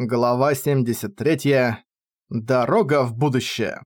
Глава 73. Дорога в будущее.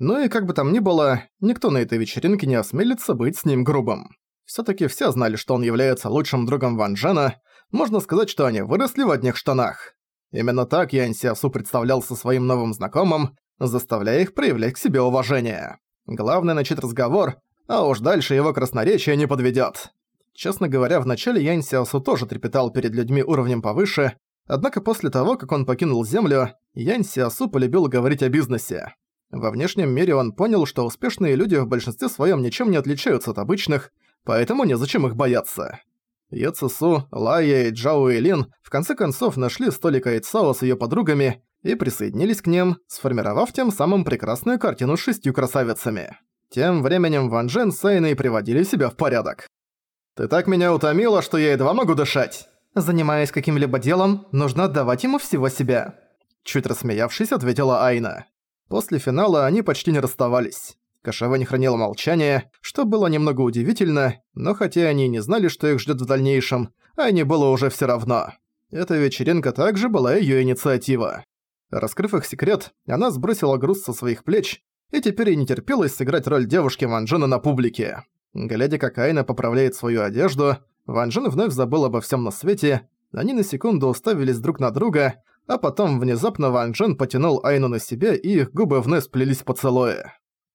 Ну и как бы там ни было, никто на этой вечеринке не осмелится быть с ним грубым. Всё-таки все знали, что он является лучшим другом Ван Джена, можно сказать, что они выросли в одних штанах. Именно так Янь Сиасу представлялся своим новым знакомым, заставляя их проявлять к себе уважение. Главное начать разговор, а уж дальше его красноречие не подведёт. Честно говоря, вначале Янь Сиасу тоже трепетал перед людьми уровнем повыше, Однако после того, как он покинул Землю, Янь Сиасу полюбил говорить о бизнесе. Во внешнем мире он понял, что успешные люди в большинстве своем ничем не отличаются от обычных, поэтому незачем их бояться. Йо Цису, Лая и Джао Лин в конце концов нашли столик Айцао с её подругами и присоединились к ним, сформировав тем самым прекрасную картину с шестью красавицами. Тем временем Ван Джен с Айной приводили себя в порядок. «Ты так меня утомила, что я едва могу дышать!» Занимаясь каким-либо делом, нужно отдавать ему всего себя. Чуть рассмеявшись, ответила Айна. После финала они почти не расставались. Кашава не хранила молчание, что было немного удивительно, но хотя они не знали, что их ждет в дальнейшем, Айне было уже все равно. Эта вечеринка также была ее инициатива. Раскрыв их секрет, она сбросила груз со своих плеч и теперь и не терпелось сыграть роль девушки Манжена на публике. Глядя, как Айна поправляет свою одежду, Ван Джен вновь забыл обо всем на свете, они на секунду уставились друг на друга, а потом внезапно Ван Джен потянул Айну на себя, и их губы вновь сплелись в поцелуе.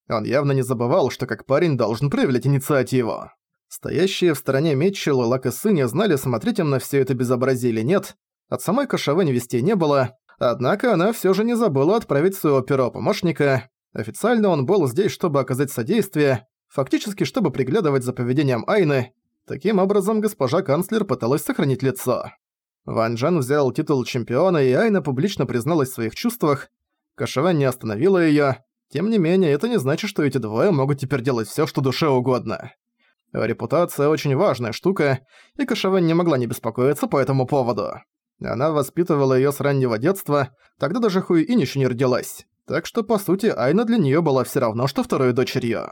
Он явно не забывал, что как парень должен проявлять инициативу. Стоящие в стороне Митчелл и Лак и Сы знали, смотреть им на все это безобразие или нет. От самой Кашавы вести не было, однако она все же не забыла отправить своего первого помощника. Официально он был здесь, чтобы оказать содействие, фактически чтобы приглядывать за поведением Айны, Таким образом, госпожа канцлер пыталась сохранить лицо. Ван Джен взял титул чемпиона, и Айна публично призналась в своих чувствах. Кашевен не остановила её. Тем не менее, это не значит, что эти двое могут теперь делать всё, что душе угодно. Репутация очень важная штука, и Кашевен не могла не беспокоиться по этому поводу. Она воспитывала её с раннего детства, тогда даже Хуиинь ещё не родилась. Так что, по сути, Айна для неё была всё равно, что второй дочерью.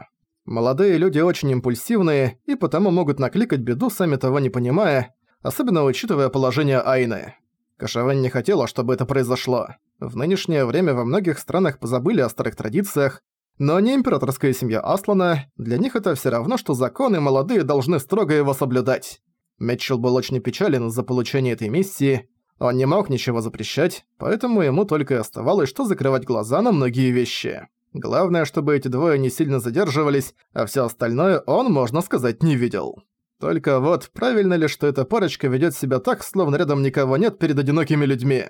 Молодые люди очень импульсивные и потому могут накликать беду, сами того не понимая, особенно учитывая положение Айны. Кашавен не хотела, чтобы это произошло. В нынешнее время во многих странах позабыли о старых традициях, но не императорская семья Аслана, для них это все равно, что законы молодые должны строго его соблюдать. Митчелл был очень печален за получение этой миссии, он не мог ничего запрещать, поэтому ему только и оставалось, что закрывать глаза на многие вещи. Главное, чтобы эти двое не сильно задерживались, а всё остальное он, можно сказать, не видел. Только вот, правильно ли, что эта парочка ведёт себя так, словно рядом никого нет перед одинокими людьми?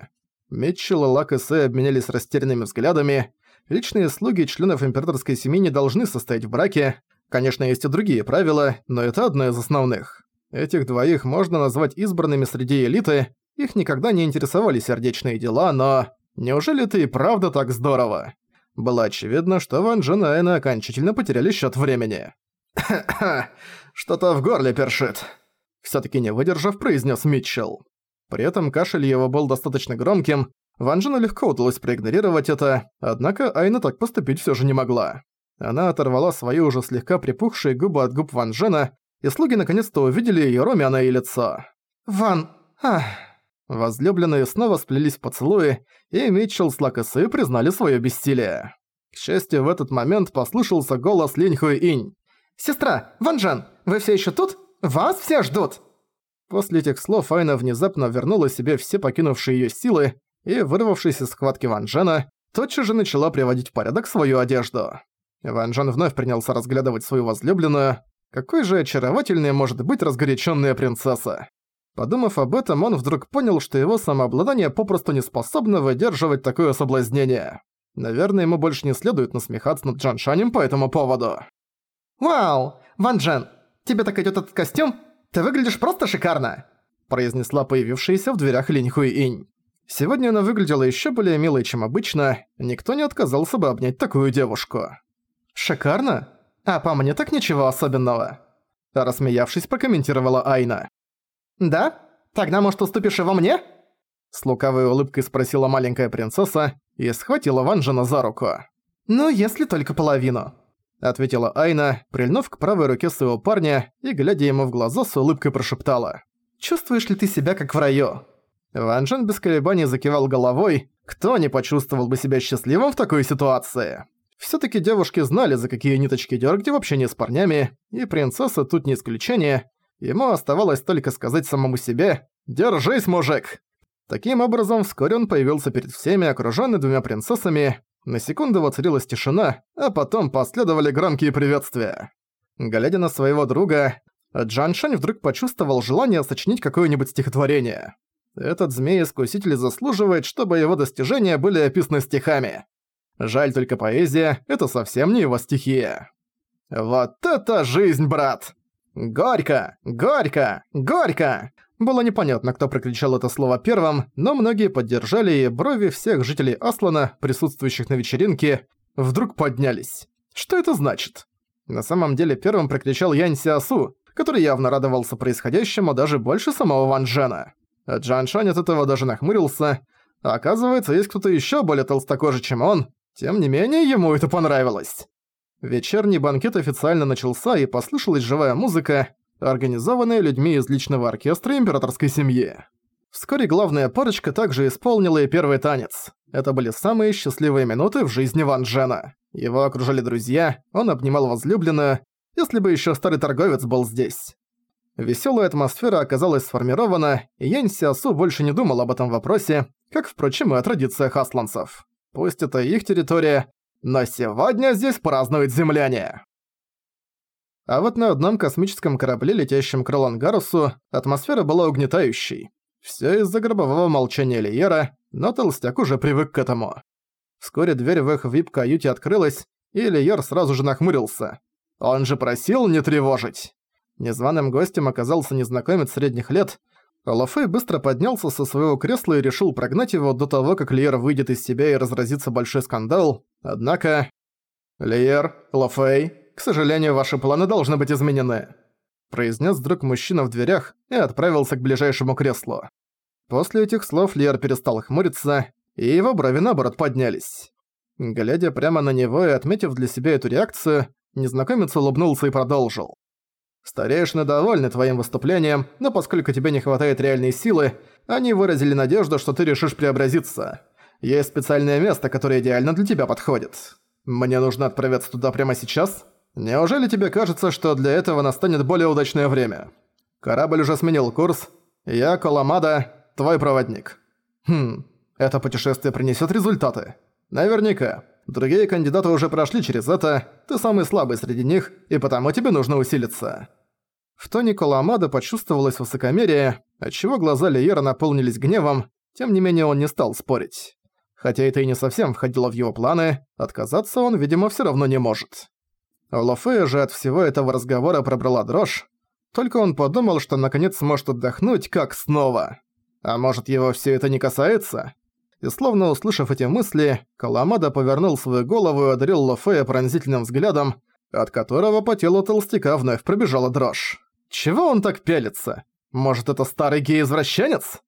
Митчелл и Лак и Сэй обменялись растерянными взглядами. Личные слуги членов императорской семьи не должны состоять в браке. Конечно, есть и другие правила, но это одно из основных. Этих двоих можно назвать избранными среди элиты, их никогда не интересовали сердечные дела, но... Неужели это и правда так здорово? Было очевидно, что Ван Джен и Айна окончательно потеряли счет времени. что-то в горле першит», — всё-таки не выдержав, произнес Митчелл. При этом кашель его был достаточно громким, Ван Джену легко удалось проигнорировать это, однако Айна так поступить всё же не могла. Она оторвала свои уже слегка припухшие губы от губ Ван Джена, и слуги наконец-то увидели её румяное лицо. «Ван... ах...» Возлюбленные снова сплелись в поцелуи, и Митчелл с Лакасы признали своё бессилие. К счастью, в этот момент послышался голос Линь Инь. «Сестра, Ван Джен, вы всё ещё тут? Вас все ждут!» После этих слов Айна внезапно вернула себе все покинувшие её силы и, вырвавшись из схватки Ван Джена, тотчас же начала приводить в порядок свою одежду. Ван Джен вновь принялся разглядывать свою возлюбленную. Какой же очаровательной может быть разгоряченная принцесса. Подумав об этом, он вдруг понял, что его самообладание попросту не способно выдерживать такое соблазнение. Наверное, ему больше не следует насмехаться над Джан Шанем по этому поводу. «Вау! Ван Джен, тебе так идёт этот костюм? Ты выглядишь просто шикарно!» произнесла появившаяся в дверях Линь Хуи Инь. Сегодня она выглядела ещё более милой, чем обычно, никто не отказался бы обнять такую девушку. «Шикарно? А по мне так ничего особенного!» Рассмеявшись, прокомментировала Айна. «Да? Тогда, может, уступишь его мне?» С лукавой улыбкой спросила маленькая принцесса и схватила Ванжена за руку. «Ну, если только половину», — ответила Айна, прильнув к правой руке своего парня и, глядя ему в глаза, с улыбкой прошептала. «Чувствуешь ли ты себя как в раю?» Ван Джен без колебаний закивал головой. Кто не почувствовал бы себя счастливым в такой ситуации? Всё-таки девушки знали, за какие ниточки дёргать в общении с парнями, и принцесса тут не исключение. Ему оставалось только сказать самому себе «Держись, мужик!». Таким образом, вскоре он появился перед всеми, окружённый двумя принцессами. На секунду воцарилась тишина, а потом последовали громкие приветствия. Глядя на своего друга, Джан Шань вдруг почувствовал желание сочинить какое-нибудь стихотворение. Этот змей-искуситель заслуживает, чтобы его достижения были описаны стихами. Жаль только поэзия — это совсем не его стихия. «Вот это жизнь, брат! Горько! Горько! Горько!» Было непонятно, кто прокричал это слово первым, но многие поддержали, и брови всех жителей Аслана, присутствующих на вечеринке, вдруг поднялись. Что это значит? На самом деле первым прокричал Янь Сиасу, который явно радовался происходящему даже больше самого Ван Джена. Джан Шань от этого даже нахмурился. Оказывается, есть кто-то ещё более толстокожий, чем он. Тем не менее, ему это понравилось. Вечерний банкет официально начался, и послышалась живая музыка, организованная людьми из личного оркестра императорской семьи. Вскоре главная парочка также исполнила и первый танец. Это были самые счастливые минуты в жизни Ван Джена. Его окружали друзья, он обнимал возлюбленную, если бы ещё старый торговец был здесь. Весёлая атмосфера оказалась сформирована, и Янь Сиасу больше не думал об этом вопросе, как, впрочем, и о традициях асланцев. Пусть это их территория, но сегодня здесь празднуют земляне. А вот на одном космическом корабле, летящем к Ролангарусу, атмосфера была угнетающей. Всё из-за гробового молчания Лиера, но толстяк уже привык к этому. Вскоре дверь в их вип-каюте открылась, и Лиер сразу же нахмурился. Он же просил не тревожить. Незваным гостем оказался незнакомец средних лет. Лафей быстро поднялся со своего кресла и решил прогнать его до того, как Лиер выйдет из себя и разразится большой скандал. Однако... «Лиер, Лафей, к сожалению, ваши планы должны быть изменены», произнес вдруг мужчина в дверях и отправился к ближайшему креслу. После этих слов Лиер перестал хмуриться, и его брови наоборот поднялись. Глядя прямо на него и отметив для себя эту реакцию, незнакомец улыбнулся и продолжил. Старейшины довольны твоим выступлением, но поскольку тебе не хватает реальной силы, они выразили надежду, что ты решишь преобразиться. Есть специальное место, которое идеально для тебя подходит. Мне нужно отправиться туда прямо сейчас? Неужели тебе кажется, что для этого настанет более удачное время? Корабль уже сменил курс. Я, Коламада, твой проводник. Хм, это путешествие принесет результаты. Наверняка. Другие кандидаты уже прошли через это, ты самый слабый среди них, и потому тебе нужно усилиться. В тоне Коламада почувствовалось высокомерие, отчего глаза Лиера наполнились гневом, тем не менее он не стал спорить. Хотя это и не совсем входило в его планы, отказаться он, видимо, всё равно не может. Лофея же от всего этого разговора пробрала дрожь, только он подумал, что наконец сможет отдохнуть, как снова. А может, его всё это не касается? И словно услышав эти мысли, Каламада повернул свою голову и одарил Лофея пронзительным взглядом, от которого по телу толстяка вновь пробежала дрожь. Чего он так пялится? Может, это старый гей-извращенец?